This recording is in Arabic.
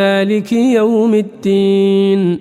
مالك يوم الدين.